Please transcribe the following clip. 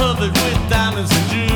covered with diamonds and jewels.